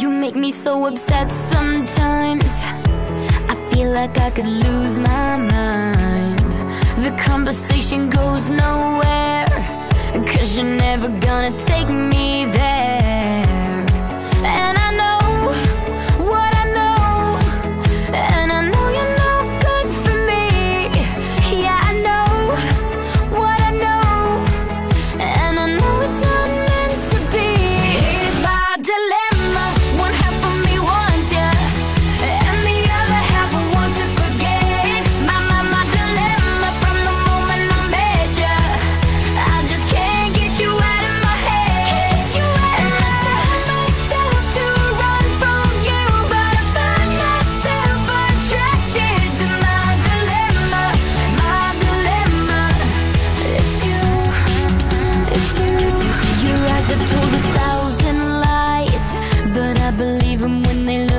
You make me so upset sometimes. I feel like I could lose my mind. The conversation goes nowhere. Cause you're never gonna take me en el